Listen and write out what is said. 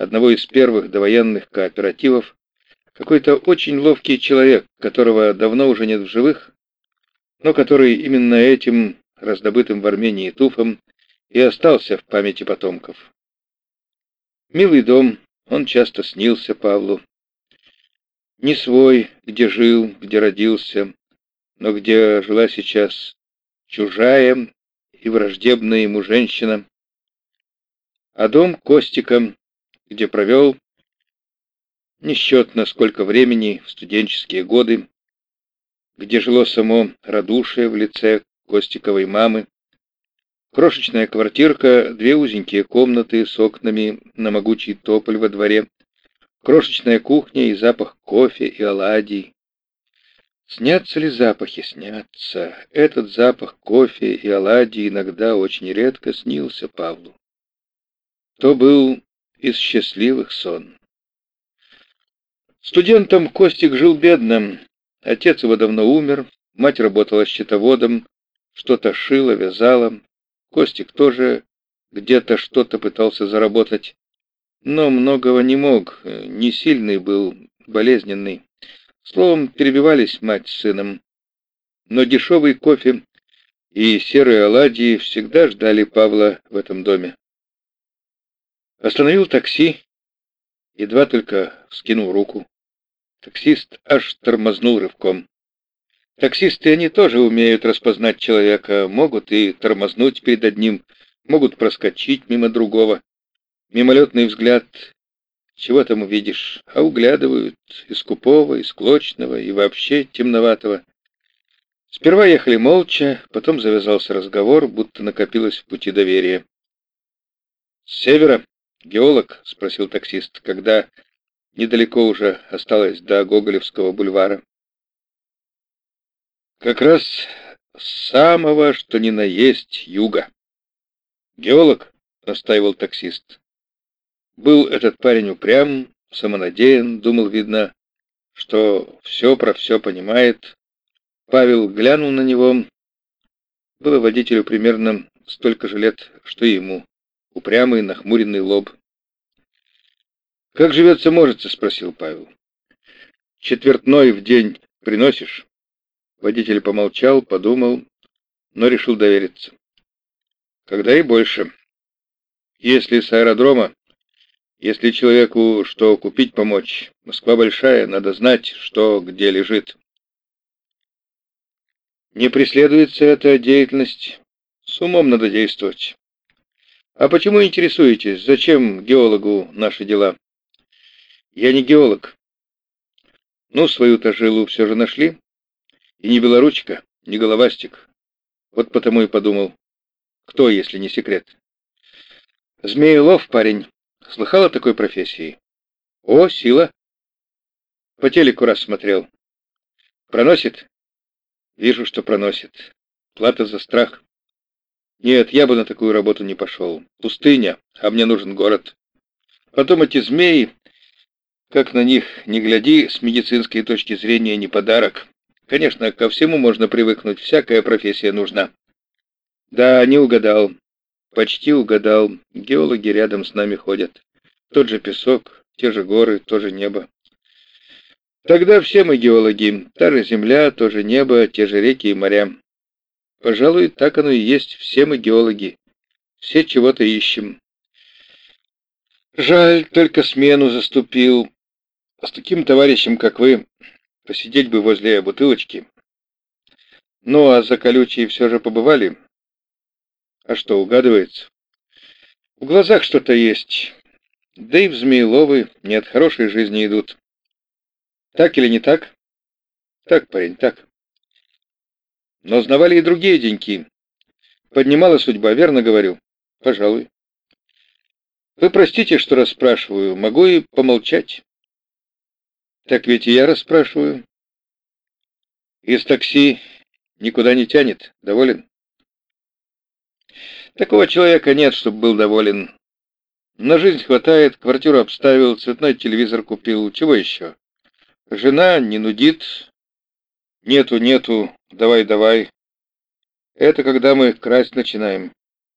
одного из первых довоенных кооперативов, какой-то очень ловкий человек, которого давно уже нет в живых, но который именно этим, раздобытым в Армении туфом, и остался в памяти потомков. Милый дом, он часто снился Павлу. Не свой, где жил, где родился, но где жила сейчас чужая и враждебная ему женщина, а дом Костика, где провел несчетно сколько времени в студенческие годы, где жило само радушие в лице Костиковой мамы, крошечная квартирка, две узенькие комнаты с окнами на могучий тополь во дворе, крошечная кухня и запах кофе и оладий. Снятся ли запахи? Снятся. Этот запах кофе и оладий иногда очень редко снился Павлу. То был из счастливых сон. Студентом Костик жил бедным. Отец его давно умер, мать работала счетоводом, что-то шила, вязала. Костик тоже где-то что-то пытался заработать, но многого не мог, не сильный был, болезненный. Словом, перебивались мать с сыном. Но дешевый кофе и серые оладьи всегда ждали Павла в этом доме. Остановил такси, едва только скинул руку. Таксист аж тормознул рывком. Таксисты, они тоже умеют распознать человека, могут и тормознуть перед одним, могут проскочить мимо другого. Мимолетный взгляд, чего там увидишь, а углядывают из скупого, из клочного и вообще темноватого. Сперва ехали молча, потом завязался разговор, будто накопилось в пути доверие. «С севера, геолог?» — спросил таксист, когда Недалеко уже осталось до Гоголевского бульвара. Как раз самого, что ни на есть, юга. Геолог, настаивал таксист. Был этот парень упрям, самонадеян, думал, видно, что все про все понимает. Павел глянул на него. Было водителю примерно столько же лет, что и ему. Упрямый, нахмуренный лоб. «Как живется можется?» — спросил Павел. «Четвертной в день приносишь?» Водитель помолчал, подумал, но решил довериться. «Когда и больше. Если с аэродрома, если человеку что купить помочь, Москва большая, надо знать, что где лежит». «Не преследуется эта деятельность. С умом надо действовать». «А почему интересуетесь, зачем геологу наши дела?» Я не геолог. Ну, свою-то жилу все же нашли. И не белоручка, не головастик. Вот потому и подумал, кто, если не секрет. Змеелов, парень, слыхал о такой профессии? О, сила. По телеку раз смотрел. Проносит? Вижу, что проносит. Плата за страх. Нет, я бы на такую работу не пошел. Пустыня, а мне нужен город. Потом эти змеи как на них не гляди, с медицинской точки зрения не подарок. Конечно, ко всему можно привыкнуть, всякая профессия нужна. Да, не угадал. Почти угадал. Геологи рядом с нами ходят. Тот же песок, те же горы, то же небо. Тогда все мы геологи. Та же земля, то же небо, те же реки и моря. Пожалуй, так оно и есть. Все мы геологи. Все чего-то ищем. Жаль, только смену заступил. С таким товарищем, как вы, посидеть бы возле бутылочки. Ну, а за колючие все же побывали? А что, угадывается? В глазах что-то есть. Да и в Змееловы не от хорошей жизни идут. Так или не так? Так, парень, так. Но знавали и другие деньки. Поднимала судьба, верно говорю? Пожалуй. Вы простите, что расспрашиваю, могу и помолчать. Так ведь и я расспрашиваю. Из такси никуда не тянет. Доволен? Такого человека нет, чтобы был доволен. На жизнь хватает, квартиру обставил, цветной телевизор купил. Чего еще? Жена не нудит. Нету, нету, давай, давай. Это когда мы красть начинаем.